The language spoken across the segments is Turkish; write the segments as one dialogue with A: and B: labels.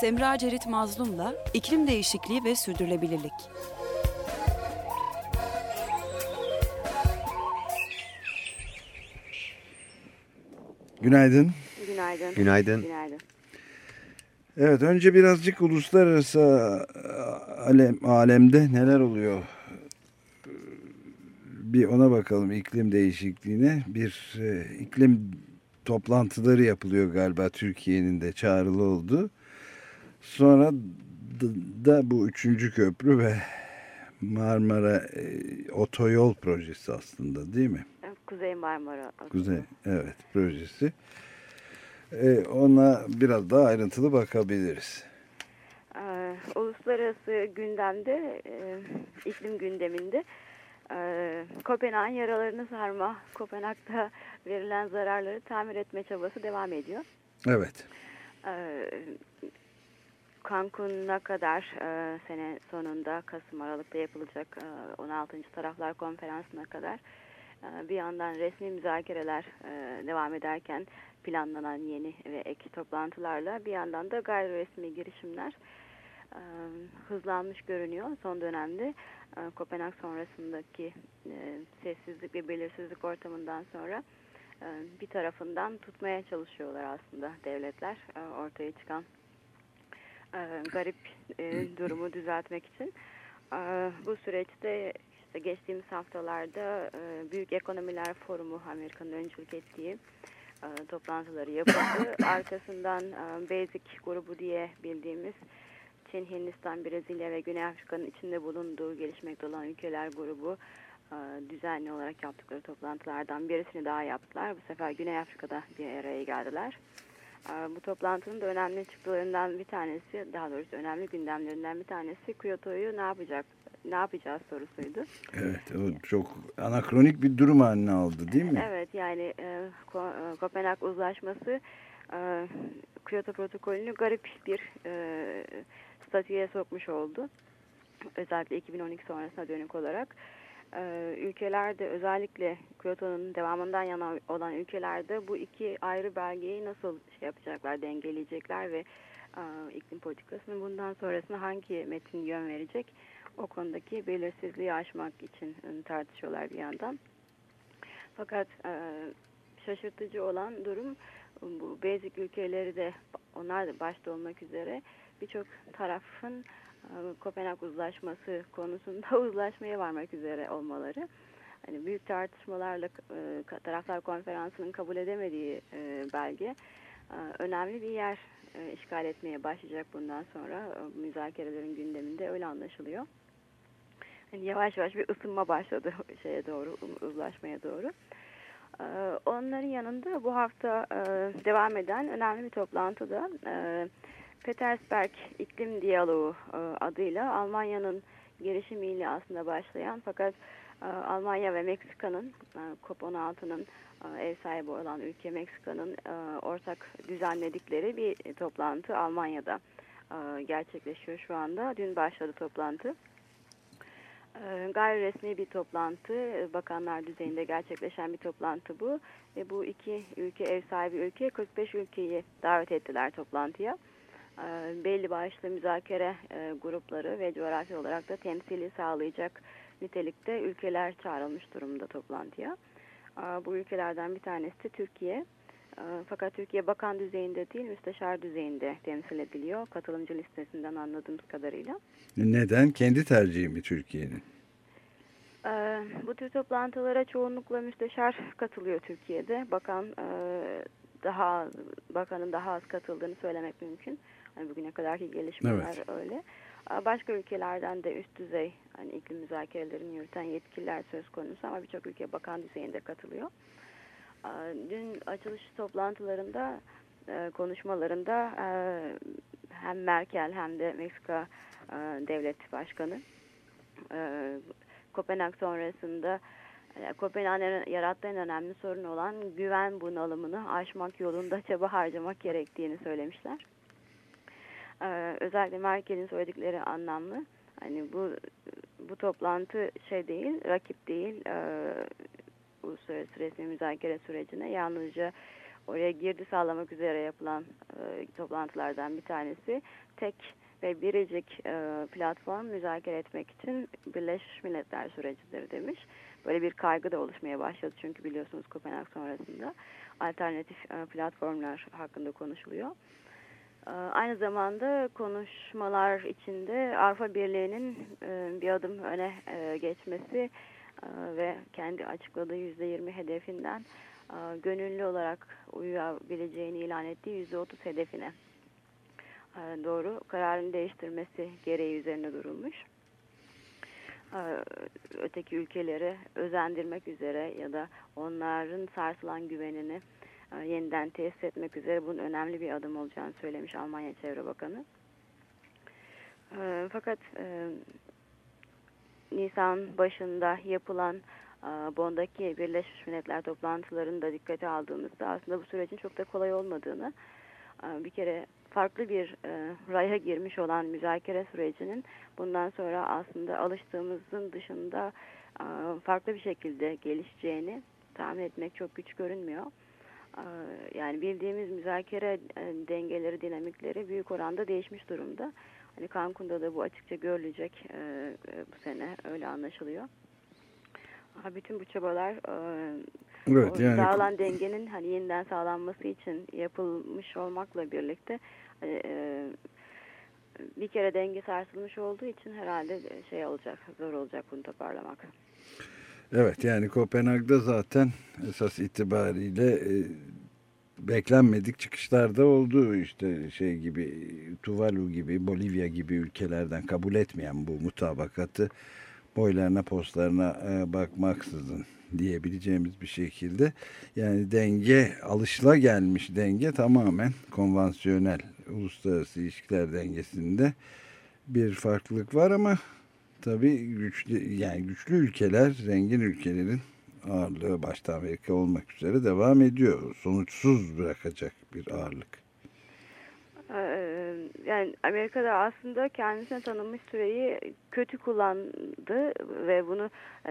A: Semra Cerit Mazlum'la iklim değişikliği ve sürdürülebilirlik.
B: Günaydın.
C: Günaydın.
D: Günaydın.
C: Günaydın.
B: Evet önce birazcık uluslararası alem, alemde neler oluyor bir ona bakalım iklim değişikliğine. Bir e, iklim toplantıları yapılıyor galiba Türkiye'nin de çağrılı oldu. Sonra da bu üçüncü köprü ve Marmara e, otoyol projesi aslında değil mi?
C: Kuzey Marmara.
B: Kuzey evet projesi. E, ona biraz daha ayrıntılı bakabiliriz.
C: Ee, uluslararası gündemde, e, iklim gündeminde e, Kopenhag'ın yaralarını sarma, Kopenhag'da verilen zararları tamir etme çabası devam ediyor.
B: Evet.
C: Ee, Cancun'a kadar e, sene sonunda Kasım Aralık'ta yapılacak e, 16. Taraflar Konferansı'na kadar e, bir yandan resmi müzakereler e, devam ederken planlanan yeni ve ek toplantılarla bir yandan da gayri resmi girişimler e, hızlanmış görünüyor son dönemde. E, Kopenhag sonrasındaki e, sessizlik ve belirsizlik ortamından sonra e, bir tarafından tutmaya çalışıyorlar aslında devletler e, ortaya çıkan e, garip e, durumu düzeltmek için. E, bu süreçte işte geçtiğimiz haftalarda e, Büyük Ekonomiler Forumu Amerika'nın öncülük ettiği e, toplantıları yapıldı. Arkasından e, Basic grubu diye bildiğimiz Çin, Hindistan, Brezilya ve Güney Afrika'nın içinde bulunduğu gelişmekte olan ülkeler grubu e, düzenli olarak yaptıkları toplantılardan birisini daha yaptılar. Bu sefer Güney Afrika'da bir araya geldiler. E, bu toplantının da önemli çıktılarından bir tanesi, daha doğrusu önemli gündemlerinden bir tanesi Kyoto'yu ne yapacak, ne yapacağız sorusuydu.
B: Evet, o çok anakronik bir durum haline aldı değil mi?
C: Evet, yani e, Kopenhag Uzlaşması e, Kyoto protokolünü garip bir e, statüye sokmuş oldu. Özellikle 2012 sonrasına dönük olarak. Ee, ülkelerde özellikle Kyoto'nun devamından yana olan ülkelerde bu iki ayrı belgeyi nasıl şey yapacaklar, dengeleyecekler ve e, iklim politikasının bundan sonrasında hangi metin yön verecek o konudaki belirsizliği aşmak için tartışıyorlar bir yandan. Fakat e, şaşırtıcı olan durum bu basic ülkeleri de onlar da başta olmak üzere birçok tarafın Kopenhag Uzlaşması konusunda uzlaşmaya varmak üzere olmaları. Hani büyük tartışmalarla taraflar konferansının kabul edemediği belge önemli bir yer işgal etmeye başlayacak bundan sonra müzakerelerin gündeminde öyle anlaşılıyor. Yani yavaş yavaş bir ısınma başladı şeye doğru uzlaşmaya doğru. Onların yanında bu hafta devam eden önemli bir toplantıda Petersberg İklim Diyaloğu e, adıyla Almanya'nın girişimiyle aslında başlayan fakat e, Almanya ve Meksika'nın e, COP16'nın ev sahibi olan ülke Meksika'nın ortak düzenledikleri bir toplantı Almanya'da gerçekleşiyor şu anda. Dün başladı toplantı. Gayri resmi bir toplantı, bakanlar düzeyinde gerçekleşen bir toplantı bu. Bu iki ülke, ev sahibi ülke 45 ülkeyi davet ettiler toplantıya. E, belli başlı müzakere e, grupları ve coğrafi olarak da temsili sağlayacak nitelikte ülkeler çağrılmış durumda toplantıya. E, bu ülkelerden bir tanesi de Türkiye. Fakat Türkiye bakan düzeyinde değil, müsteşar düzeyinde temsil ediliyor. Katılımcı listesinden anladığımız kadarıyla.
B: Neden? Kendi tercihi mi Türkiye'nin?
C: Bu tür toplantılara çoğunlukla müsteşar katılıyor Türkiye'de. Bakan daha bakanın daha az katıldığını söylemek mümkün. Hani bugüne kadarki gelişmeler evet. öyle. Başka ülkelerden de üst düzey hani iklim müzakerelerini yürüten yetkililer söz konusu ama birçok ülke bakan düzeyinde katılıyor. Dün açılış toplantılarında e, konuşmalarında e, hem Merkel hem de Meksika e, devlet başkanı Kopenhag sonrasında Kopenhag'ın yarattığı en önemli sorun olan güven bunalımını aşmak yolunda çaba harcamak gerektiğini söylemişler. Ee, özellikle Merkel'in söyledikleri anlamlı. Hani bu bu toplantı şey değil, rakip değil. E, uluslararası resmi müzakere sürecine yalnızca oraya girdi sağlamak üzere yapılan e, toplantılardan bir tanesi. Tek ve biricik e, platform müzakere etmek için Birleşmiş Milletler sürecidir demiş. Böyle bir kaygı da oluşmaya başladı çünkü biliyorsunuz Kopenhag sonrasında alternatif e, platformlar hakkında konuşuluyor. E, aynı zamanda konuşmalar içinde Avrupa Birliği'nin e, bir adım öne e, geçmesi e, ve kendi açıkladığı %20 hedefinden gönüllü olarak uyabileceğini ilan ettiği %30 hedefine doğru kararını değiştirmesi gereği üzerine durulmuş. Öteki ülkeleri özendirmek üzere ya da onların sarsılan güvenini yeniden tesis etmek üzere bunun önemli bir adım olacağını söylemiş Almanya Çevre Bakanı. Fakat Nisan başında yapılan Bond'daki Birleşmiş Milletler toplantılarını da dikkate aldığımızda aslında bu sürecin çok da kolay olmadığını bir kere farklı bir e, raya girmiş olan müzakere sürecinin bundan sonra aslında alıştığımızın dışında e, farklı bir şekilde gelişeceğini tahmin etmek çok güç görünmüyor. E, yani bildiğimiz müzakere e, dengeleri, dinamikleri büyük oranda değişmiş durumda. Hani Cancun'da da bu açıkça görülecek e, e, bu sene öyle anlaşılıyor. Bütün bu çabalar e, Evet, yani... Dağılan dengenin hani yeniden sağlanması için yapılmış olmakla birlikte hani, e, bir kere denge sarsılmış olduğu için herhalde şey olacak, zor olacak bunu toparlamak.
B: Evet yani Kopenhag'da zaten esas itibariyle e, beklenmedik çıkışlar da oldu. işte şey gibi Tuvalu gibi Bolivya gibi ülkelerden kabul etmeyen bu mutabakatı boylarına postlarına e, bakmaksızın diyebileceğimiz bir şekilde yani denge alışla gelmiş denge tamamen konvansiyonel uluslararası ilişkiler dengesinde bir farklılık var ama tabii güçlü yani güçlü ülkeler zengin ülkelerin ağırlığı başta Amerika olmak üzere devam ediyor. Sonuçsuz bırakacak bir ağırlık.
C: Ee, yani Amerika'da aslında kendisine tanınmış süreyi kötü kullandı ve bunu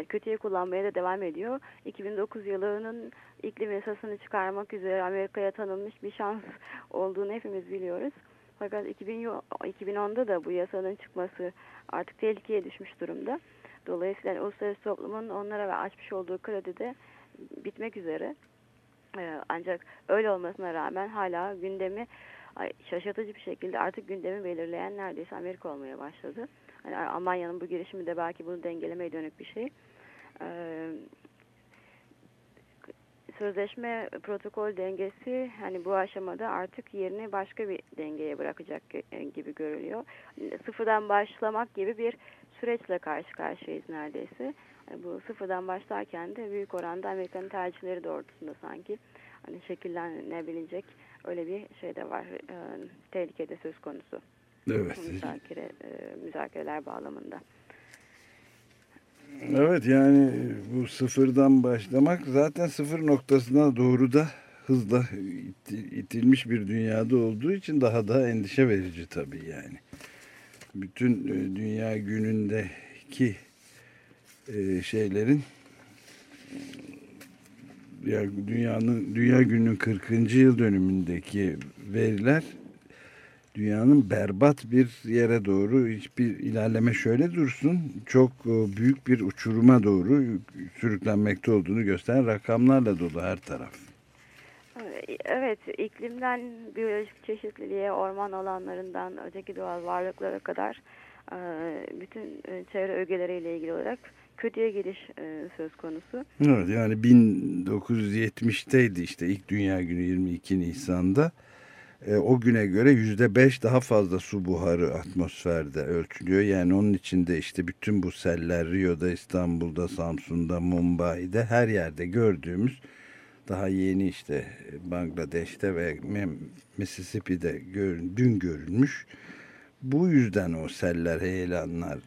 C: kötüye kullanmaya da devam ediyor. 2009 yılının iklim yasasını çıkarmak üzere Amerika'ya tanınmış bir şans olduğunu hepimiz biliyoruz. Fakat 2010'da da bu yasanın çıkması artık tehlikeye düşmüş durumda. Dolayısıyla uluslararası toplumun onlara açmış olduğu kredi de bitmek üzere. Ee, ancak öyle olmasına rağmen hala gündemi şaşırtıcı bir şekilde artık gündemi belirleyen neredeyse Amerika olmaya başladı. Hani Almanya'nın bu girişimi de belki bunu dengelemeye dönük bir şey. Sözleşme protokol dengesi hani bu aşamada artık yerini başka bir dengeye bırakacak gibi görülüyor. Sıfırdan başlamak gibi bir süreçle karşı karşıyayız neredeyse. Yani bu sıfırdan başlarken de büyük oranda Amerika'nın tercihleri doğrultusunda sanki hani şekillenebilecek öyle bir şey de var. E, tehlikede söz konusu.
B: Evet.
C: Müzakere, e, müzakereler bağlamında.
B: Evet yani bu sıfırdan başlamak zaten sıfır noktasına doğru da hızla itilmiş bir dünyada olduğu için daha da endişe verici tabii yani. Bütün e, dünya günündeki e, şeylerin ya dünyanın dünya gününün 40. yıl dönümündeki veriler dünyanın berbat bir yere doğru hiçbir ilerleme şöyle dursun çok e, büyük bir uçuruma doğru sürüklenmekte olduğunu gösteren rakamlarla dolu her taraf.
C: Evet, iklimden biyolojik çeşitliliğe, orman alanlarından öteki doğal varlıklara kadar e, bütün e, çevre ögeleriyle ilgili olarak kötüye gidiş söz konusu.
B: Evet yani 1970'teydi işte ilk Dünya Günü 22 Nisan'da. E, o güne göre yüzde beş daha fazla su buharı atmosferde ölçülüyor. Yani onun içinde işte bütün bu seller Rio'da, İstanbul'da, Samsun'da, Mumbai'de her yerde gördüğümüz daha yeni işte Bangladeş'te ve Mississippi'de dün görülmüş. Bu yüzden o seller, heyelanlar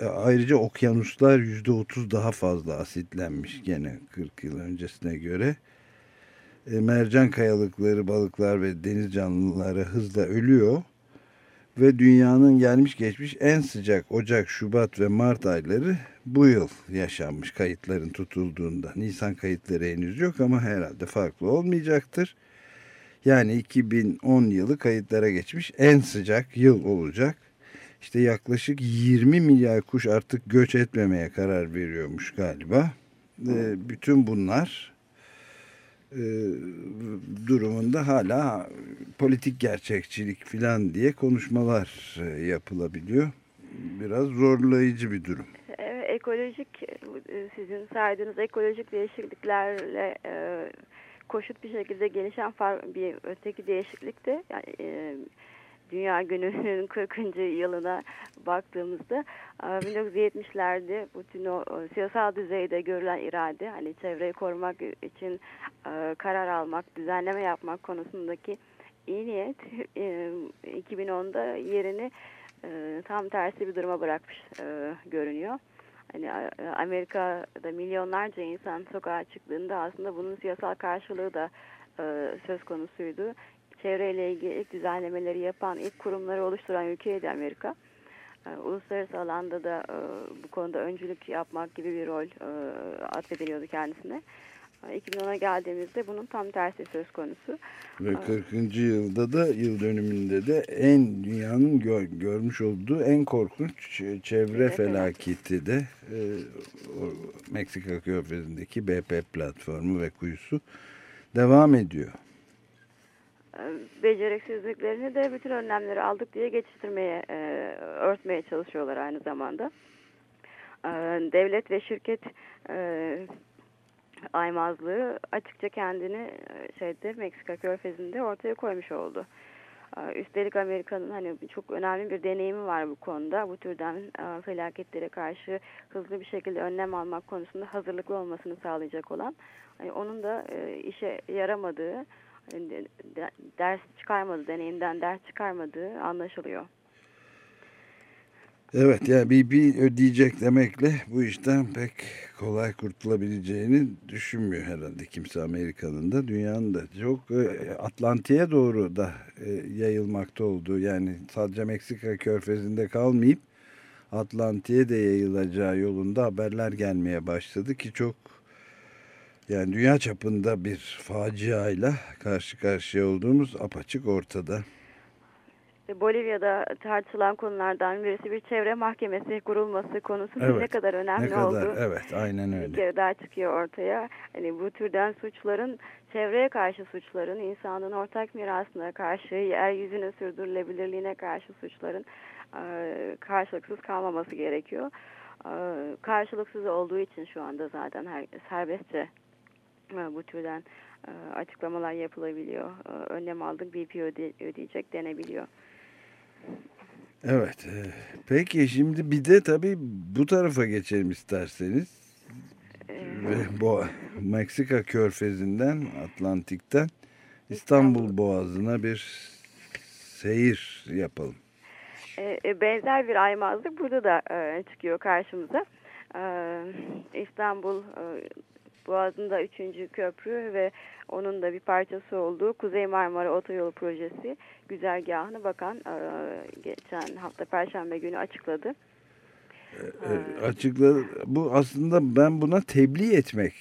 B: e, ayrıca okyanuslar yüzde otuz daha fazla asitlenmiş gene 40 yıl öncesine göre. E, mercan kayalıkları, balıklar ve deniz canlıları hızla ölüyor. Ve dünyanın gelmiş geçmiş en sıcak Ocak, Şubat ve Mart ayları bu yıl yaşanmış kayıtların tutulduğunda. Nisan kayıtları henüz yok ama herhalde farklı olmayacaktır. Yani 2010 yılı kayıtlara geçmiş en sıcak yıl olacak. İşte yaklaşık 20 milyar kuş artık göç etmemeye karar veriyormuş galiba. E, bütün bunlar e, durumunda hala politik gerçekçilik falan diye konuşmalar e, yapılabiliyor. Biraz zorlayıcı bir durum.
C: Evet, ekolojik e, sizin saydığınız ekolojik değişikliklerle koşut bir şekilde gelişen bir öteki değişiklik de yani, Dünya Günü'nün 40. yılına baktığımızda 1970'lerde bütün o siyasal düzeyde görülen irade hani çevreyi korumak için karar almak, düzenleme yapmak konusundaki iyi niyet 2010'da yerini tam tersi bir duruma bırakmış görünüyor. Hani Amerika'da milyonlarca insan sokağa çıktığında aslında bunun siyasal karşılığı da söz konusuydu çevreyle ilgili ilk düzenlemeleri yapan, ilk kurumları oluşturan ülkeydi Amerika. E, uluslararası alanda da e, bu konuda öncülük yapmak gibi bir rol e, atfediliyordu kendisine. 2010'a geldiğimizde bunun tam tersi söz konusu.
B: Ve 40. yılda da yıl dönümünde de en dünyanın gör, görmüş olduğu en korkunç çevre felaketi de e, Meksika körfezindeki BP platformu ve kuyusu devam ediyor.
C: E, beceriksizliklerini de bütün önlemleri aldık diye geçiştirmeye, e, örtmeye çalışıyorlar aynı zamanda. E, devlet ve şirket aymazlığı açıkça kendini şeyde Meksika körfezinde ortaya koymuş oldu. Üstelik Amerika'nın hani çok önemli bir deneyimi var bu konuda. Bu türden felaketlere karşı hızlı bir şekilde önlem almak konusunda hazırlıklı olmasını sağlayacak olan, hani onun da işe yaramadığı ders çıkarmadı, deneyimden ders çıkarmadığı anlaşılıyor.
B: Evet ya yani bir, bir ödeyecek demekle bu işten pek kolay kurtulabileceğini düşünmüyor herhalde kimse Amerika'nın da dünyanın da çok e, Atlantik'e doğru da e, yayılmakta olduğu yani sadece Meksika körfezinde kalmayıp Atlantik'e de yayılacağı yolunda haberler gelmeye başladı ki çok yani dünya çapında bir faciayla karşı karşıya olduğumuz apaçık ortada.
C: Bolivya'da tartışılan konulardan birisi bir çevre mahkemesi kurulması konusunun evet, ne kadar önemli ne kadar, olduğu.
B: Evet, aynen öyle.
C: Bir kere daha çıkıyor ortaya. Hani bu türden suçların, çevreye karşı suçların, insanın ortak mirasına karşı, yeryüzünün sürdürülebilirliğine karşı suçların karşılıksız kalmaması gerekiyor. Karşılıksız olduğu için şu anda zaten her, serbestçe bu türden e, açıklamalar yapılabiliyor. E, önlem aldık BP öde, ödeyecek denebiliyor.
B: Evet. E, peki şimdi bir de tabii bu tarafa geçelim isterseniz. Ve bu Meksika körfezinden Atlantik'ten İstanbul Boğazı'na bir seyir yapalım.
C: Benzer bir aymazlık burada da çıkıyor karşımıza. İstanbul Boğazı'nda üçüncü köprü ve onun da bir parçası olduğu Kuzey Marmara Otoyolu Projesi güzergahını bakan e, geçen hafta Perşembe günü açıkladı.
B: E, açıkladı. Bu aslında ben buna tebliğ etmek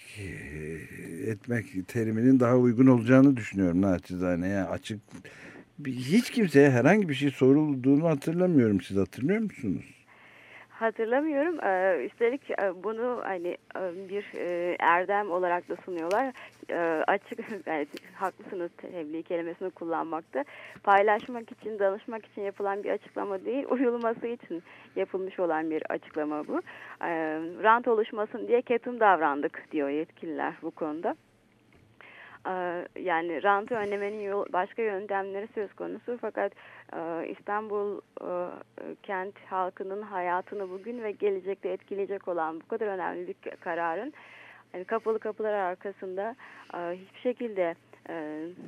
B: etmek teriminin daha uygun olacağını düşünüyorum naçizane. Yani açık hiç kimseye herhangi bir şey sorulduğunu hatırlamıyorum. Siz hatırlıyor musunuz?
C: Hatırlamıyorum. Ee, üstelik e, bunu hani e, bir e, erdem olarak da sunuyorlar. Açık, yani haklısınız tebliğ kelimesini kullanmakta. Paylaşmak için, danışmak için yapılan bir açıklama değil, uyulması için yapılmış olan bir açıklama bu. Rant oluşmasın diye ketum davrandık diyor yetkililer bu konuda. Yani rantı önlemenin yol, başka yöntemleri söz konusu fakat İstanbul e, kent halkının hayatını bugün ve gelecekte etkileyecek olan bu kadar önemli bir kararın yani kapalı kapılar arkasında e, hiçbir şekilde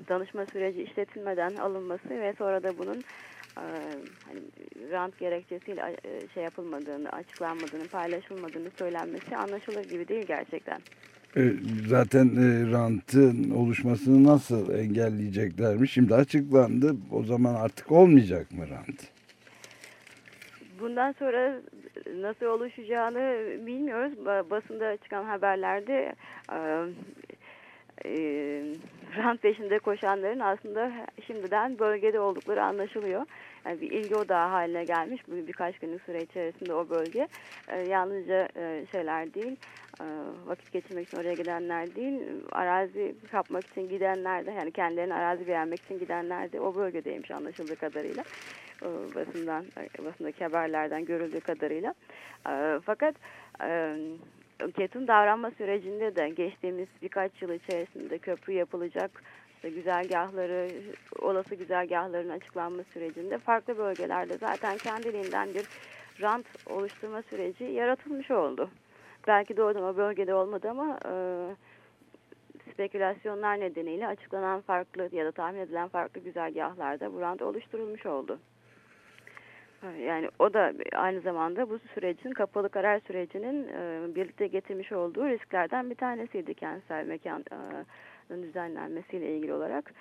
C: danışma süreci işletilmeden alınması ve sonra da bunun hani rant gerekçesiyle şey yapılmadığını, açıklanmadığını, paylaşılmadığını söylenmesi anlaşılır gibi değil gerçekten.
B: E, zaten e, rantın oluşmasını nasıl engelleyeceklermiş şimdi açıklandı. O zaman artık olmayacak mı rant?
C: Bundan sonra nasıl oluşacağını bilmiyoruz. Basında çıkan haberlerde e, rant peşinde koşanların aslında şimdiden bölgede oldukları anlaşılıyor. Yani bir ilgi odağı haline gelmiş bu birkaç günlük süre içerisinde o bölge. E, yalnızca e, şeyler değil, vakit geçirmek için oraya gidenler değil, arazi kapmak için gidenler de yani kendilerine arazi beğenmek için gidenler de o bölgedeymiş anlaşıldığı kadarıyla. E, basından, e, basındaki haberlerden görüldüğü kadarıyla. E, fakat e, Ket'in davranma sürecinde de geçtiğimiz birkaç yıl içerisinde köprü yapılacak işte güzergahları, olası güzergahların açıklanma sürecinde farklı bölgelerde zaten kendiliğinden bir rant oluşturma süreci yaratılmış oldu. Belki doğrudan o bölgede olmadı ama e, spekülasyonlar nedeniyle açıklanan farklı ya da tahmin edilen farklı güzergahlarda bu rant oluşturulmuş oldu. Yani o da aynı zamanda bu sürecin kapalı karar sürecinin e, birlikte getirmiş olduğu risklerden bir tanesiydi kentsel mekanın e, düzenlenmesiyle ilgili olarak.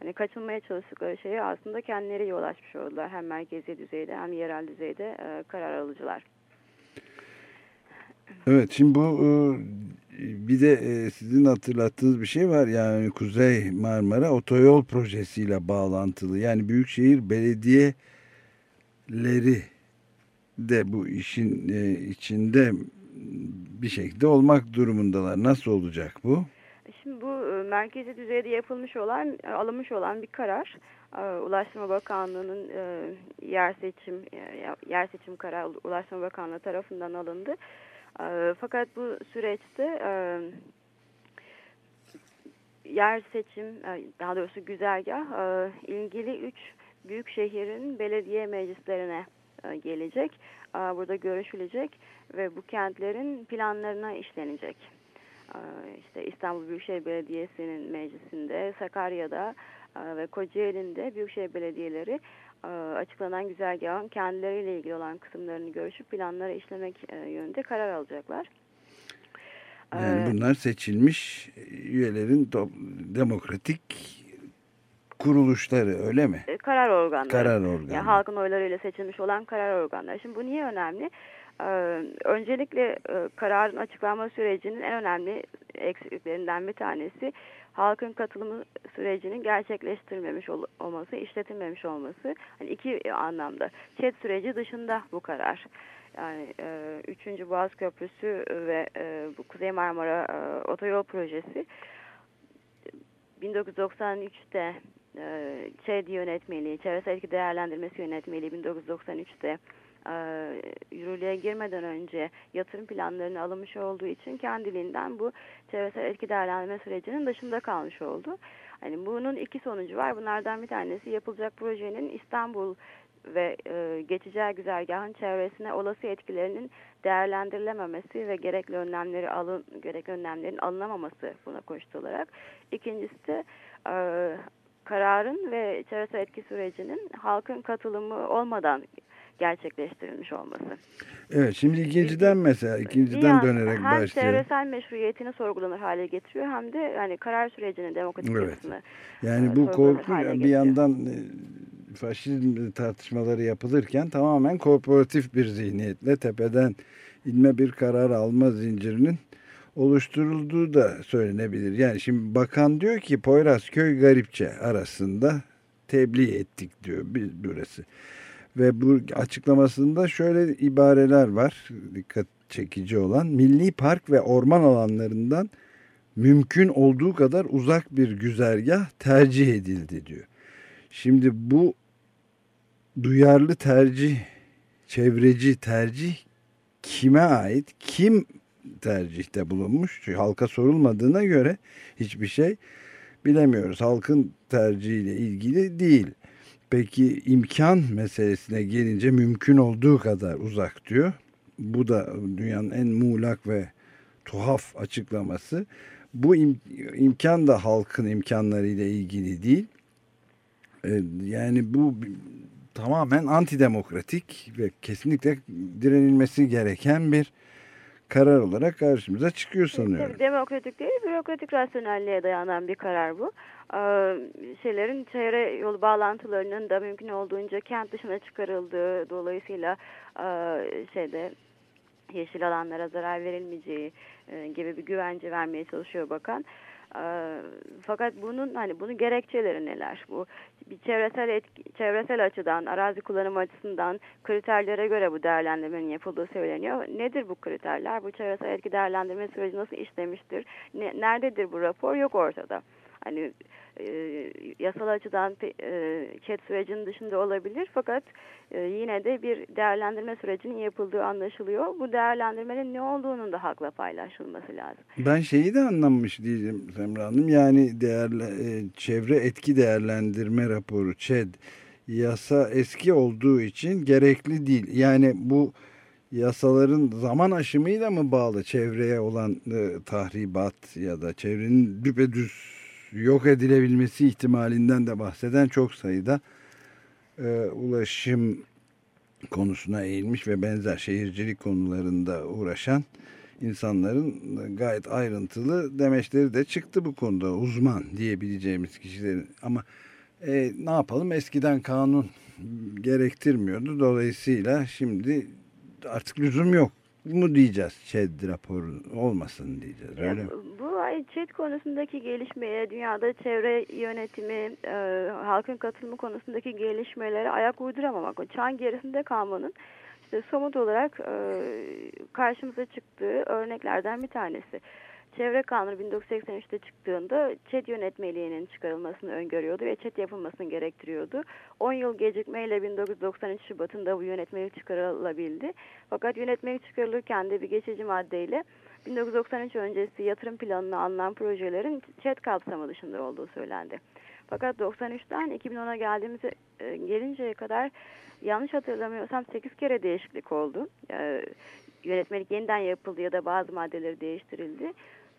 C: Hani kaçınmaya çalıştıkları şeye aslında kendileri yol açmış oldular. Hem merkezi düzeyde hem yerel düzeyde e, karar alıcılar.
B: Evet şimdi bu e, bir de e, sizin hatırlattığınız bir şey var yani Kuzey Marmara Otoyol projesiyle bağlantılı. Yani Büyükşehir Belediye leri de bu işin e, içinde bir şekilde olmak durumundalar. Nasıl olacak bu?
C: Şimdi bu merkezi düzeyde yapılmış olan, alınmış olan bir karar. Ulaştırma Bakanlığı'nın yer seçim yer seçim kararı Ulaştırma Bakanlığı tarafından alındı. Fakat bu süreçte yer seçim daha doğrusu güzergah ilgili üç büyük şehrin belediye meclislerine e, gelecek. Burada görüşülecek ve bu kentlerin planlarına işlenecek. İşte İstanbul Büyükşehir Belediyesi'nin meclisinde, Sakarya'da ve Kocaeli'nde Büyükşehir Belediyeleri açıklanan güzergahın kendileriyle ilgili olan kısımlarını görüşüp planlara işlemek e, yönünde karar alacaklar.
B: Yani bunlar seçilmiş üyelerin demokratik kuruluşları öyle mi?
C: E, karar organları.
B: Karar organları.
C: Yani halkın oylarıyla seçilmiş olan karar organları. Şimdi bu niye önemli? Ee, öncelikle e, kararın açıklanma sürecinin en önemli eksikliklerinden bir tanesi halkın katılımı sürecinin gerçekleştirilmemiş ol olması, işletilmemiş olması. Hani iki anlamda. Çet süreci dışında bu karar. Yani e, 3. Boğaz Köprüsü ve e, bu Kuzey Marmara e, Otoyol Projesi 1993'te e, ÇED yönetmeliği, çevresel etki değerlendirmesi yönetmeliği 1993'te e, yürürlüğe girmeden önce yatırım planlarını alınmış olduğu için kendiliğinden bu çevresel etki değerlendirme sürecinin dışında kalmış oldu. Hani bunun iki sonucu var. Bunlardan bir tanesi yapılacak projenin İstanbul ve e, geçeceği güzergahın çevresine olası etkilerinin değerlendirilememesi ve gerekli önlemleri alın gerekli önlemlerin alınamaması buna koştularak. İkincisi e, kararın ve çevresel etki sürecinin halkın katılımı olmadan gerçekleştirilmiş olması.
B: Evet şimdi ikinciden mesela ikinciden
C: yani,
B: dönerek
C: hem
B: başlayalım.
C: Hem çevresel meşruiyetini sorgulanır hale getiriyor hem de yani karar sürecinin demokratik
B: evet.
C: kısmını
B: Yani
C: e,
B: bu korku bir yandan e, faşizm tartışmaları yapılırken tamamen korporatif bir zihniyetle tepeden inme bir karar alma zincirinin oluşturulduğu da söylenebilir. Yani şimdi bakan diyor ki Poyrazköy Garipçe arasında tebliğ ettik diyor biz burası. Ve bu açıklamasında şöyle ibareler var dikkat çekici olan. Milli park ve orman alanlarından mümkün olduğu kadar uzak bir güzergah tercih edildi diyor. Şimdi bu duyarlı tercih, çevreci tercih kime ait? Kim tercihte bulunmuş. Çünkü halka sorulmadığına göre hiçbir şey bilemiyoruz. Halkın tercihiyle ilgili değil. Peki imkan meselesine gelince mümkün olduğu kadar uzak diyor. Bu da dünyanın en muğlak ve tuhaf açıklaması. Bu im imkan da halkın imkanlarıyla ilgili değil. Ee, yani bu tamamen antidemokratik ve kesinlikle direnilmesi gereken bir karar olarak karşımıza çıkıyor sanıyorum.
C: Tabii demokratik değil, bürokratik rasyonelliğe dayanan bir karar bu. Ee, şeylerin çevre yolu bağlantılarının da mümkün olduğunca kent dışına çıkarıldığı dolayısıyla e, şeyde yeşil alanlara zarar verilmeyeceği e, gibi bir güvence vermeye çalışıyor bakan. Ee, fakat bunun hani bunun gerekçeleri neler? Bu bir çevresel etki, çevresel açıdan, arazi kullanım açısından kriterlere göre bu değerlendirmenin yapıldığı söyleniyor. Nedir bu kriterler? Bu çevresel etki değerlendirme süreci nasıl işlemiştir? Ne, nerededir bu rapor? Yok ortada. Hani e, yasal açıdan e, chat sürecinin dışında olabilir fakat e, yine de bir değerlendirme sürecinin yapıldığı anlaşılıyor. Bu değerlendirmenin ne olduğunun da halkla paylaşılması lazım.
B: Ben şeyi de anlamış değilim Semra Hanım. Yani değerle, e, çevre etki değerlendirme raporu ÇED yasa eski olduğu için gerekli değil. Yani bu yasaların zaman aşımıyla mı bağlı çevreye olan tahribat ya da çevrenin düpedüz yok edilebilmesi ihtimalinden de bahseden çok sayıda e, ulaşım konusuna eğilmiş ve benzer şehircilik konularında uğraşan insanların gayet ayrıntılı demeçleri de çıktı bu konuda. Uzman diyebileceğimiz kişilerin. Ama e, ne yapalım? Eskiden kanun gerektirmiyordu. Dolayısıyla şimdi artık lüzum yok mu diyeceğiz ÇED raporu olmasın diyeceğiz öyle mi?
C: Bu ay ÇED konusundaki gelişmeye, dünyada çevre yönetimi, e, halkın katılımı konusundaki gelişmelere ayak uyduramamak, o çağın gerisinde kalmanın işte somut olarak e, karşımıza çıktığı örneklerden bir tanesi. Çevre Kanunu 1983'te çıktığında ÇED yönetmeliğinin çıkarılmasını öngörüyordu ve ÇED yapılmasını gerektiriyordu. 10 yıl gecikmeyle 1993 Şubat'ında bu yönetmelik çıkarılabildi. Fakat yönetmelik çıkarılırken de bir geçici maddeyle 1993 öncesi yatırım planına alınan projelerin ÇED kapsamı dışında olduğu söylendi. Fakat 93'ten 2010'a geldiğimiz e, gelinceye kadar yanlış hatırlamıyorsam 8 kere değişiklik oldu. E, yönetmelik yeniden yapıldı ya da bazı maddeleri değiştirildi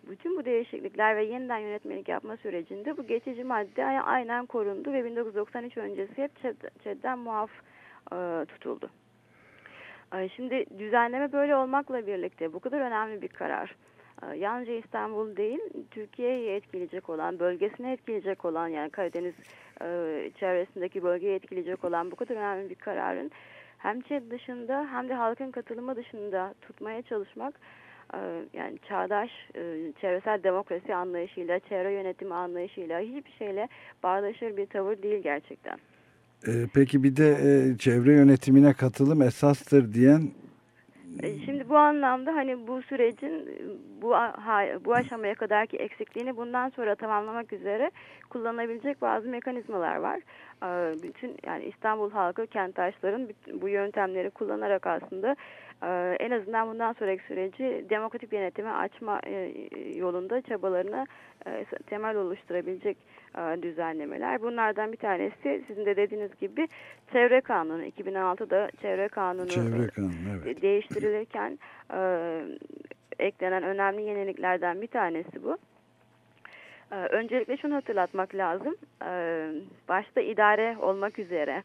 C: bütün bu değişiklikler ve yeniden yönetmelik yapma sürecinde bu geçici madde aynen korundu ve 1993 öncesi hep ÇED'den muaf e, tutuldu. E, şimdi düzenleme böyle olmakla birlikte bu kadar önemli bir karar. E, yalnızca İstanbul değil, Türkiye'yi etkileyecek olan, bölgesini etkileyecek olan yani Karadeniz e, çevresindeki bölgeyi etkileyecek olan bu kadar önemli bir kararın hem ÇED dışında hem de halkın katılımı dışında tutmaya çalışmak yani çağdaş e, çevresel demokrasi anlayışıyla, çevre yönetimi anlayışıyla hiçbir şeyle bağdaşır bir tavır değil gerçekten.
B: Ee, peki bir de e, çevre yönetimine katılım esastır diyen
C: e, Şimdi bu anlamda hani bu sürecin bu bu aşamaya kadarki eksikliğini bundan sonra tamamlamak üzere kullanabilecek bazı mekanizmalar var. Ee, bütün yani İstanbul halkı, kentaşların bu yöntemleri kullanarak aslında ee, en azından bundan sonraki süreci demokratik yönetimi açma e, yolunda çabalarına e, temel oluşturabilecek e, düzenlemeler. Bunlardan bir tanesi sizin de dediğiniz gibi çevre kanunu 2006'da çevre kanunu,
B: çevre kanunu evet.
C: değiştirilirken eklenen önemli yeniliklerden bir tanesi bu. Öncelikle şunu hatırlatmak lazım. Başta idare olmak üzere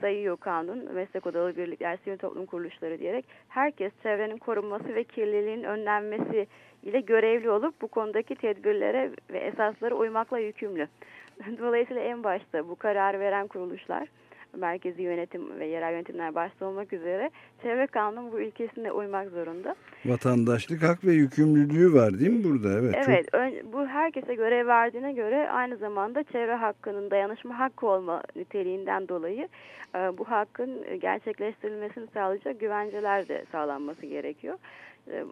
C: sayıyor kanun, meslek odalı birlikler, sivil toplum kuruluşları diyerek herkes çevrenin korunması ve kirliliğin önlenmesi ile görevli olup bu konudaki tedbirlere ve esaslara uymakla yükümlü. Dolayısıyla en başta bu kararı veren kuruluşlar merkezi yönetim ve yerel yönetimler başta olmak üzere çevre kanunun bu ilkesine uymak zorunda.
B: Vatandaşlık hak ve yükümlülüğü var değil mi burada? Evet.
C: Evet. Çok... bu herkese görev verdiğine göre aynı zamanda çevre hakkının dayanışma hakkı olma niteliğinden dolayı e, bu hakkın gerçekleştirilmesini sağlayacak güvenceler de sağlanması gerekiyor. E,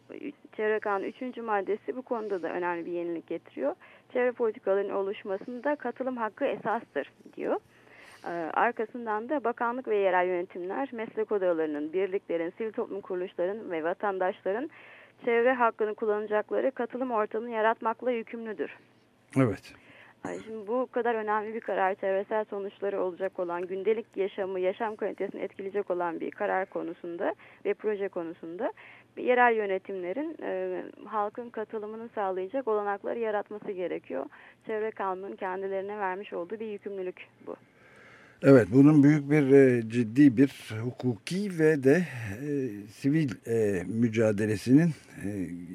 C: çevre Kanunu 3. maddesi bu konuda da önemli bir yenilik getiriyor. Çevre politikalarının oluşmasında katılım hakkı esastır diyor. Ee, arkasından da bakanlık ve yerel yönetimler meslek odalarının, birliklerin, sivil toplum kuruluşların ve vatandaşların çevre hakkını kullanacakları katılım ortamını yaratmakla yükümlüdür.
B: Evet.
C: Şimdi bu kadar önemli bir karar, çevresel sonuçları olacak olan, gündelik yaşamı, yaşam kalitesini etkileyecek olan bir karar konusunda ve proje konusunda yerel yönetimlerin e, halkın katılımını sağlayacak olanakları yaratması gerekiyor. Çevre kanunun kendilerine vermiş olduğu bir yükümlülük bu.
B: Evet bunun büyük bir e, ciddi bir hukuki ve de e, sivil e, mücadelesinin e,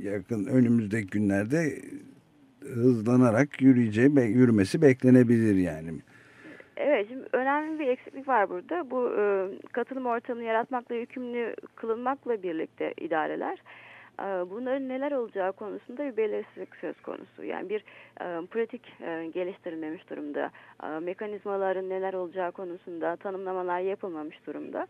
B: yakın önümüzdeki günlerde hızlanarak yürüyeceği yürümesi beklenebilir yani.
C: Evet, şimdi önemli bir eksiklik var burada. Bu e, katılım ortamını yaratmakla yükümlü kılınmakla birlikte idareler bunların neler olacağı konusunda bir belirsizlik söz konusu. Yani bir e, pratik e, geliştirilmemiş durumda. E, mekanizmaların neler olacağı konusunda tanımlamalar yapılmamış durumda.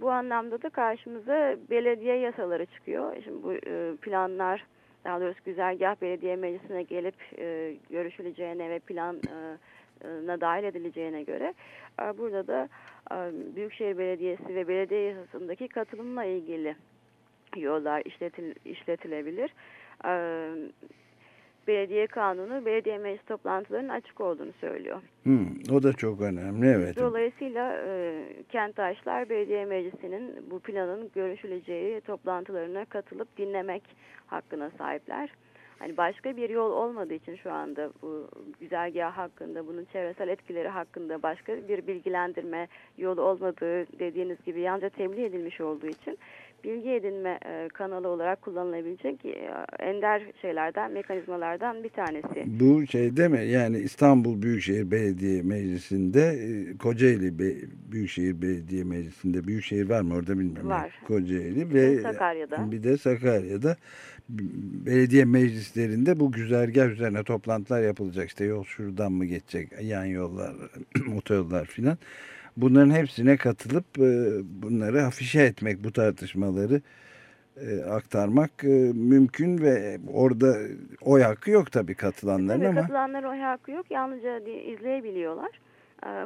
C: Bu anlamda da karşımıza belediye yasaları çıkıyor. Şimdi bu planlar daha doğrusu güzergah belediye meclisine gelip görüşüleceğine ve plan dahil edileceğine göre burada da Büyükşehir Belediyesi ve belediye yasasındaki katılımla ilgili yollar işletil, işletilebilir. E, belediye kanunu belediye meclis toplantılarının açık olduğunu söylüyor.
B: Hmm, o da çok önemli evet.
C: Dolayısıyla e, kentaşlar belediye meclisinin bu planın görüşüleceği toplantılarına katılıp dinlemek hakkına sahipler hani başka bir yol olmadığı için şu anda bu güzergah hakkında, bunun çevresel etkileri hakkında başka bir bilgilendirme yolu olmadığı dediğiniz gibi yalnızca tebliğ edilmiş olduğu için bilgi edinme e, kanalı olarak kullanılabilecek e, ender şeylerden, mekanizmalardan bir tanesi.
B: Bu şey değil mi? Yani İstanbul Büyükşehir Belediye Meclisi'nde, e, Kocaeli Be Büyükşehir Belediye Meclisi'nde, Büyükşehir var mı orada bilmiyorum.
C: Var.
B: Kocaeli ve
C: Sakarya'da.
B: bir de Sakarya'da belediye meclislerinde bu güzergah üzerine toplantılar yapılacak. İşte yol şuradan mı geçecek, yan yollar, otoyollar filan. Bunların hepsine katılıp e, bunları afişe etmek, bu tartışmaları e, aktarmak e, mümkün ve orada oy hakkı yok tabii katılanların
C: tabii
B: ama.
C: Katılanların oy hakkı yok. Yalnızca izleyebiliyorlar.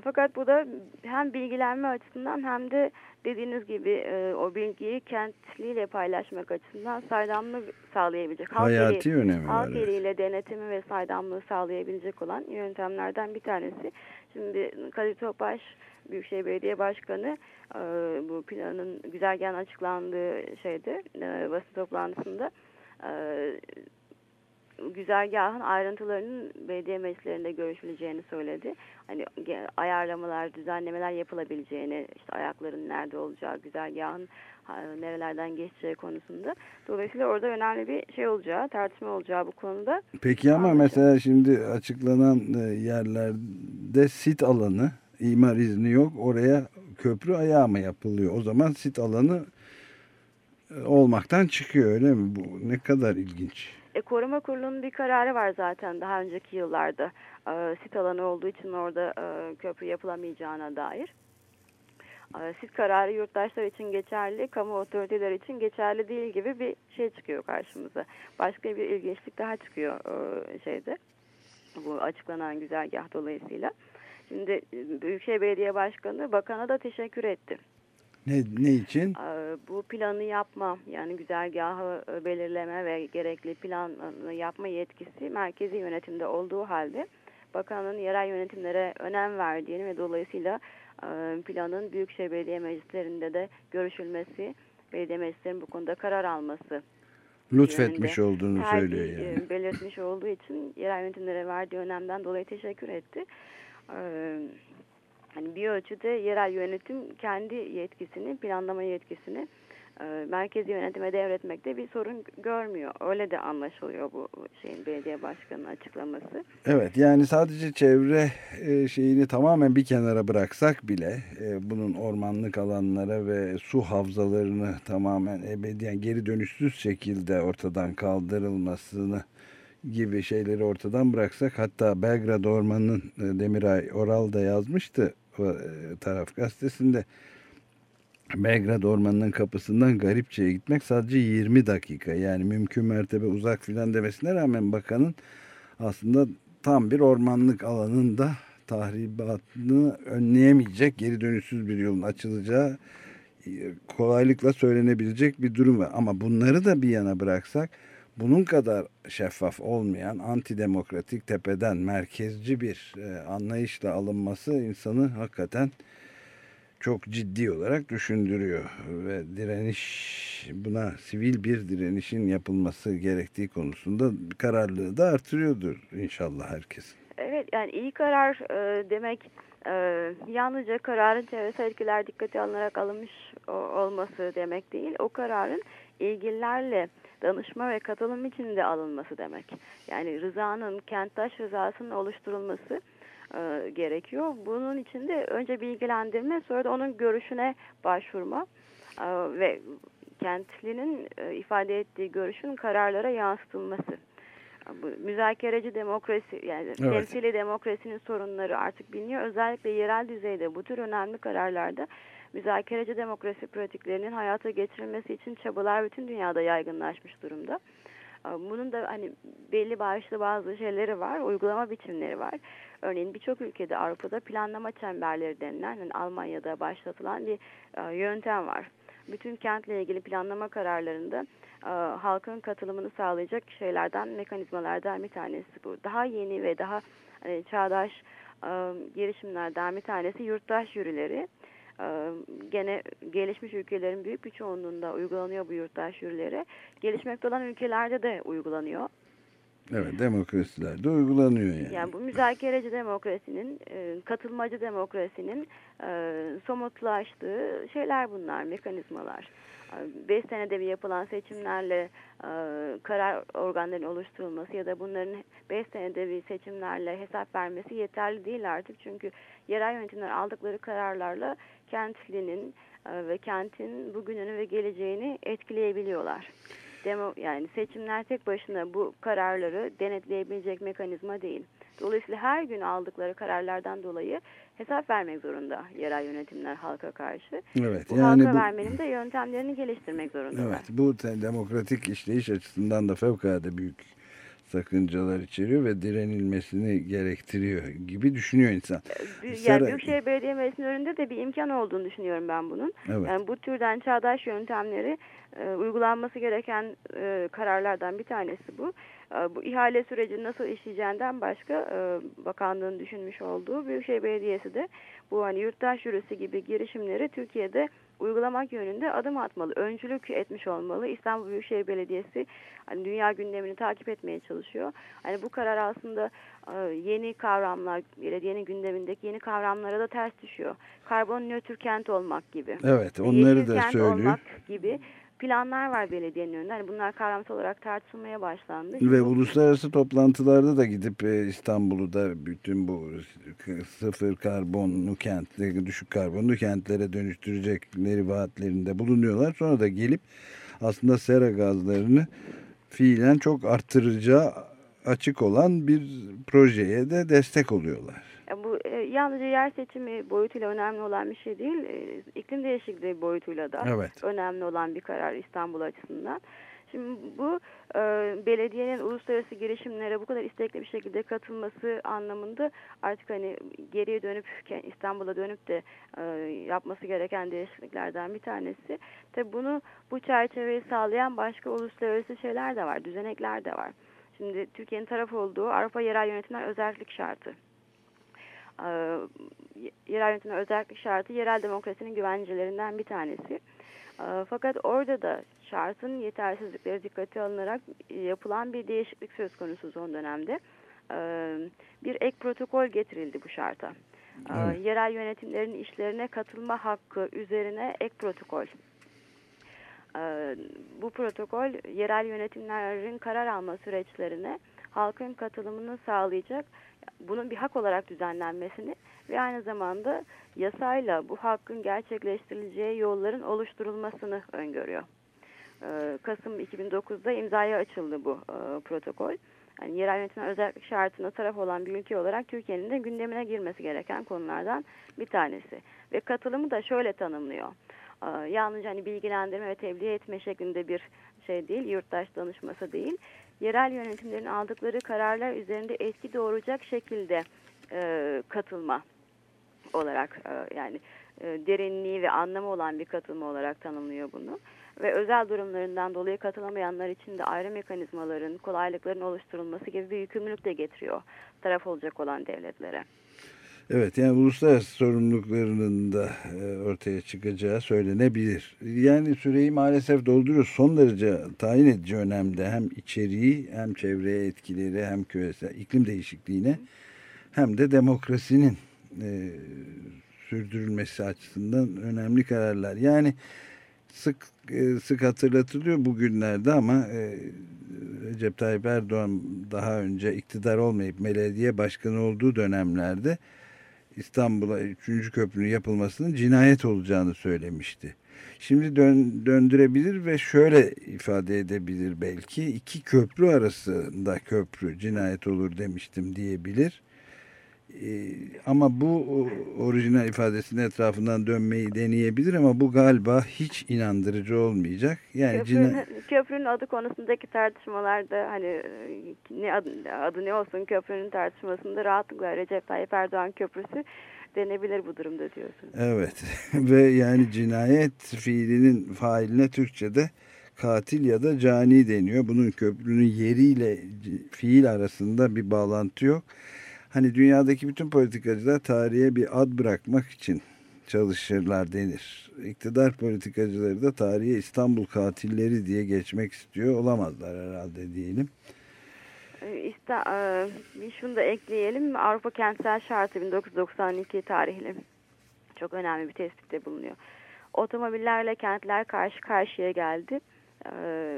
C: Fakat bu da hem bilgilenme açısından hem de dediğiniz gibi e, o bilgiyi kentliyle paylaşmak açısından saydamlığı sağlayabilecek.
B: Halk Hayati eli, önemi
C: halk
B: var.
C: Halk eliyle denetimi ve saydamlığı sağlayabilecek olan yöntemlerden bir tanesi. Şimdi Kadir Topbaş Büyükşehir Belediye Başkanı e, bu planın güzergahın açıklandığı şeyde e, basın toplantısında e, güzergahın ayrıntılarının belediye meclislerinde görüşüleceğini söyledi. Hani ayarlamalar, düzenlemeler yapılabileceğini, işte ayakların nerede olacağı, güzergahın nerelerden geçeceği konusunda. Dolayısıyla orada önemli bir şey olacağı, tartışma olacağı bu konuda.
B: Peki ama mesela şimdi açıklanan e, yerlerde sit alanı, imar izni yok. Oraya köprü ayağı mı yapılıyor? O zaman sit alanı e, olmaktan çıkıyor öyle mi? Bu ne kadar ilginç.
C: E, koruma kurulunun bir kararı var zaten daha önceki yıllarda. E, sit alanı olduğu için orada e, köprü yapılamayacağına dair. E, sit kararı yurttaşlar için geçerli, kamu otoriteler için geçerli değil gibi bir şey çıkıyor karşımıza. Başka bir ilginçlik daha çıkıyor e, şeyde. Bu açıklanan güzergah dolayısıyla. Şimdi e, Büyükşehir Belediye Başkanı bakana da teşekkür etti.
B: Ne, ne için?
C: Bu planı yapma yani güzergahı e, belirleme ve gerekli planı yapma yetkisi merkezi yönetimde olduğu halde bakanın yerel yönetimlere önem verdiğini ve dolayısıyla planın Büyükşehir Belediye Meclislerinde de görüşülmesi, belediye meclislerinin bu konuda karar alması
B: lütfetmiş olduğunu söylüyor
C: e, yani. belirtmiş olduğu için yerel yönetimlere verdiği önemden dolayı teşekkür etti. Ee, hani bir ölçüde yerel yönetim kendi yetkisini, planlama yetkisini e, merkezi yönetime devretmekte bir sorun görmüyor. Öyle de anlaşılıyor bu şeyin belediye başkanının açıklaması.
B: Evet yani sadece çevre e, şeyini tamamen bir kenara bıraksak bile e, bunun ormanlık alanlara ve su havzalarını tamamen ebediyen geri dönüşsüz şekilde ortadan kaldırılmasını gibi şeyleri ortadan bıraksak hatta Belgrad Ormanı'nın Demiray Oral da yazmıştı e, taraf gazetesinde Belgrad Ormanı'nın kapısından Garipçe'ye gitmek sadece 20 dakika. Yani mümkün mertebe uzak filan demesine rağmen bakanın aslında tam bir ormanlık alanında tahribatını önleyemeyecek geri dönüşsüz bir yolun açılacağı e, kolaylıkla söylenebilecek bir durum var. Ama bunları da bir yana bıraksak bunun kadar şeffaf olmayan antidemokratik tepeden merkezci bir e, anlayışla alınması insanı hakikaten çok ciddi olarak düşündürüyor ve direniş buna sivil bir direnişin yapılması gerektiği konusunda kararlılığı da artırıyordur inşallah herkes.
C: Evet yani iyi karar e, demek e, yalnızca kararın çevresel etkiler dikkate alınarak alınmış o, olması demek değil. O kararın ilgililerle danışma ve katılım içinde alınması demek. Yani rızanın, kenttaş rızasının oluşturulması e, gerekiyor. Bunun için de önce bilgilendirme sonra da onun görüşüne başvurma e, ve kentlinin e, ifade ettiği görüşün kararlara yansıtılması. Bu müzakereci demokrasi yani
B: Evet.
C: temsili demokrasinin sorunları artık biliniyor. Özellikle yerel düzeyde bu tür önemli kararlarda müzakereci demokrasi pratiklerinin hayata geçirilmesi için çabalar bütün dünyada yaygınlaşmış durumda. Bunun da hani belli başlı bazı şeyleri var, uygulama biçimleri var. Örneğin birçok ülkede Avrupa'da planlama çemberleri denilen, yani Almanya'da başlatılan bir e, yöntem var. Bütün kentle ilgili planlama kararlarında e, halkın katılımını sağlayacak şeylerden, mekanizmalardan bir tanesi bu. Daha yeni ve daha hani, çağdaş e, girişimlerden bir tanesi yurttaş jürileri. Gene gelişmiş ülkelerin büyük bir çoğunluğunda uygulanıyor bu yurttaş jürileri. Gelişmekte olan ülkelerde de uygulanıyor.
B: Evet demokrasilerde uygulanıyor yani.
C: Yani bu müzakereci demokrasinin, e, katılmacı demokrasinin e, somutlaştığı şeyler bunlar, mekanizmalar. 5 senede bir yapılan seçimlerle e, karar organlarının oluşturulması ya da bunların 5 senede bir seçimlerle hesap vermesi yeterli değil artık. Çünkü yerel yönetimler aldıkları kararlarla kentlinin e, ve kentin bugününü ve geleceğini etkileyebiliyorlar. Demo, yani seçimler tek başına bu kararları denetleyebilecek mekanizma değil. Dolayısıyla her gün aldıkları kararlardan dolayı hesap vermek zorunda yerel yönetimler halka karşı.
B: Evet,
C: bu
B: yani
C: halka
B: bu,
C: vermenin de yöntemlerini geliştirmek zorundalar.
B: Evet, bu demokratik işleyiş açısından da fevkalade büyük sakıncalar içeriyor ve direnilmesini gerektiriyor gibi düşünüyor insan.
C: Yani
B: Sera-
C: Büyükşehir Belediye Meclisi'nin önünde de bir imkan olduğunu düşünüyorum ben bunun.
B: Evet.
C: Yani bu türden çağdaş yöntemleri e, uygulanması gereken e, kararlardan bir tanesi bu. E, bu ihale süreci nasıl işleyeceğinden başka e, bakanlığın düşünmüş olduğu Büyükşehir Belediyesi de bu hani yurttaş jürisi gibi girişimleri Türkiye'de uygulamak yönünde adım atmalı. Öncülük etmiş olmalı. İstanbul Büyükşehir Belediyesi hani dünya gündemini takip etmeye çalışıyor. Hani bu karar aslında yeni kavramlar, belediyenin gündemindeki yeni kavramlara da ters düşüyor. Karbon nötr kent olmak gibi.
B: Evet, onları
C: Yeşil
B: da söylüyor.
C: olmak gibi planlar var belediyenin önünde. Hani bunlar kavramsal olarak tartışılmaya başlandı.
B: Ve uluslararası toplantılarda da gidip e, İstanbul'u da bütün bu sıfır karbonlu kentleri, düşük karbonlu kentlere dönüştürecekleri vaatlerinde bulunuyorlar. Sonra da gelip aslında sera gazlarını fiilen çok arttıracağı açık olan bir projeye de destek oluyorlar.
C: Ya Bu e, yalnızca yer seçimi boyutuyla önemli olan bir şey değil. E, iklim değişikliği boyutuyla da
B: Evet.
C: önemli olan bir karar İstanbul açısından. Şimdi bu e, belediyenin uluslararası girişimlere bu kadar istekli bir şekilde katılması anlamında artık hani geriye dönüp İstanbul'a dönüp de e, yapması gereken değişikliklerden bir tanesi. Tabii bunu bu çerçeveyi sağlayan başka uluslararası şeyler de var, düzenekler de var. Şimdi Türkiye'nin taraf olduğu Avrupa Yerel Yönetimler Özellik Şartı. Ee, yerel yönetimler özellik şartı yerel demokrasinin güvencelerinden bir tanesi. Ee, fakat orada da şartın yetersizlikleri dikkate alınarak yapılan bir değişiklik söz konusu son dönemde. Ee, bir ek protokol getirildi bu şarta.
B: Evet.
C: Yerel yönetimlerin işlerine katılma hakkı üzerine ek protokol. Bu protokol yerel yönetimlerin karar alma süreçlerine halkın katılımını sağlayacak, bunun bir hak olarak düzenlenmesini ve aynı zamanda yasayla bu hakkın gerçekleştirileceği yolların oluşturulmasını öngörüyor. Ee, Kasım 2009'da imzaya açıldı bu e, protokol. Yani yerel yönetimler özellik şartına taraf olan bir ülke olarak Türkiye'nin de gündemine girmesi gereken konulardan bir tanesi. Ve katılımı da şöyle tanımlıyor. Ee, Yalnızca hani bilgilendirme ve tebliğ etme şeklinde bir şey değil, yurttaş danışması değil. Yerel yönetimlerin aldıkları kararlar üzerinde etki doğuracak şekilde e, katılma olarak e, yani e, derinliği ve anlamı olan bir katılma olarak tanımlıyor bunu. Ve özel durumlarından dolayı katılamayanlar için de ayrı mekanizmaların, kolaylıkların oluşturulması gibi bir yükümlülük de getiriyor taraf olacak olan devletlere.
B: Evet yani uluslararası sorumluluklarının da e, ortaya çıkacağı söylenebilir. Yani süreyi maalesef dolduruyoruz. Son derece tayin edici önemde hem içeriği hem çevreye etkileri hem küresel iklim değişikliğine hem de demokrasinin e, sürdürülmesi açısından önemli kararlar. Yani sık e, sık hatırlatılıyor bugünlerde ama e, Recep Tayyip Erdoğan daha önce iktidar olmayıp belediye başkanı olduğu dönemlerde İstanbul'a 3. köprünün yapılmasının cinayet olacağını söylemişti. Şimdi dön, döndürebilir ve şöyle ifade edebilir belki iki köprü arasında köprü cinayet olur demiştim diyebilir. Ee, ama bu orijinal ifadesinin etrafından dönmeyi deneyebilir ama bu galiba hiç inandırıcı olmayacak.
C: Yani köprünün, köprünün adı konusundaki tartışmalarda hani ne adı, adı ne olsun köprünün tartışmasında rahatlıkla Recep Tayyip Erdoğan Köprüsü denebilir bu durumda diyorsun.
B: Evet ve yani cinayet fiilinin failine Türkçe'de katil ya da cani deniyor. Bunun köprünün yeriyle fiil arasında bir bağlantı yok. Hani dünyadaki bütün politikacılar tarihe bir ad bırakmak için çalışırlar denir. İktidar politikacıları da tarihe İstanbul katilleri diye geçmek istiyor. Olamazlar herhalde diyelim.
C: İşte bir şunu da ekleyelim. Avrupa Kentsel Şartı 1992 tarihli çok önemli bir tespitte bulunuyor. Otomobillerle kentler karşı karşıya geldi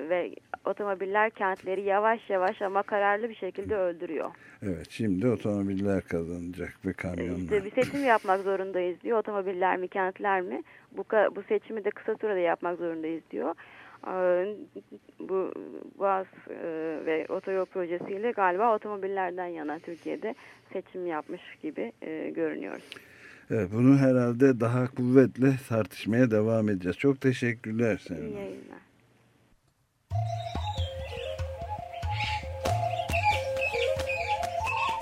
C: ve otomobiller kentleri yavaş yavaş ama kararlı bir şekilde öldürüyor.
B: Evet şimdi otomobiller kazanacak ve kamyonlar.
C: İşte bir seçim yapmak zorundayız diyor. Otomobiller mi kentler mi? Bu, bu seçimi de kısa sürede yapmak zorundayız diyor. Bu Boğaz ve otoyol projesiyle galiba otomobillerden yana Türkiye'de seçim yapmış gibi görünüyor.
B: Evet, bunu herhalde daha kuvvetle tartışmaya devam edeceğiz. Çok teşekkürler.
C: İyi yayınlar.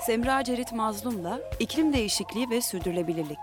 A: Semra Cerit Mazlum'la iklim değişikliği ve sürdürülebilirlik.